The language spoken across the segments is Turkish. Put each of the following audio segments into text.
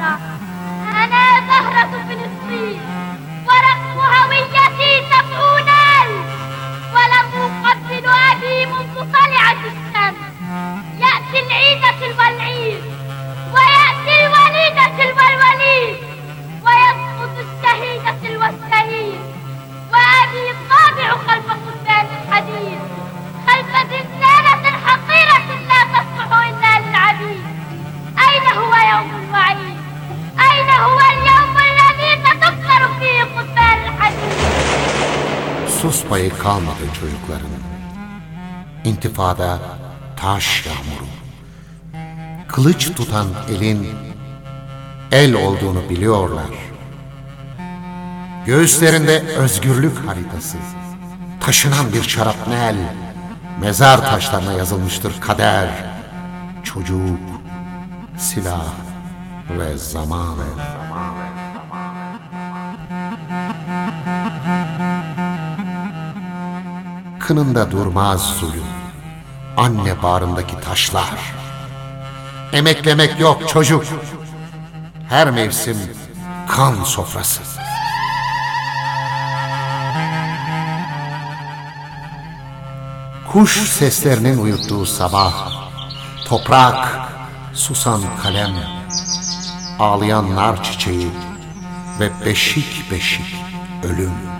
啊 payı kalmadı çocukların. İntifada taş yağmuru. Kılıç tutan elin el olduğunu biliyorlar. Göğüslerinde özgürlük haritası. Taşınan bir şarapnel, mezar taşlarına yazılmıştır kader. Çocuk, silah ve zaman. Kınında durmaz zulüm. Anne bağrındaki taşlar. Emeklemek yok çocuk. Her mevsim kan sofrası. Kuş seslerinin uyuttuğu sabah, toprak, susan kalem, ağlayan nar çiçeği ve beşik beşik ölüm.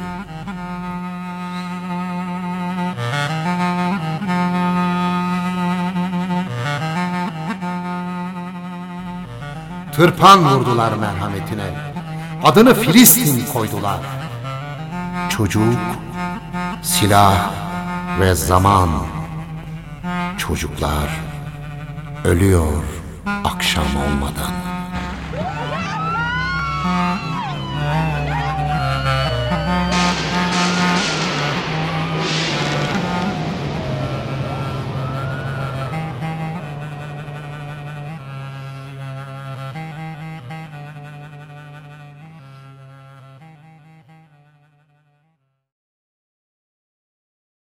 Tırpan vurdular merhametine, adını Filistin koydular. Çocuk, silah ve zaman. Çocuklar ölüyor akşam olmadan.